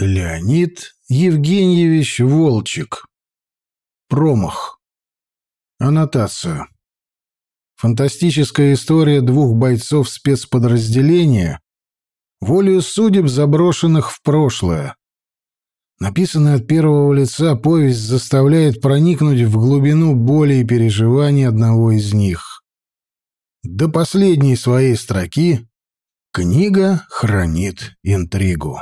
Леонид Евгеньевич Волчек. Промах. Аннотация. Фантастическая история двух бойцов спецподразделения, волею судеб заброшенных в прошлое. Написанная от первого лица повесть заставляет проникнуть в глубину боли и переживаний одного из них. До последней своей строки книга хранит интригу.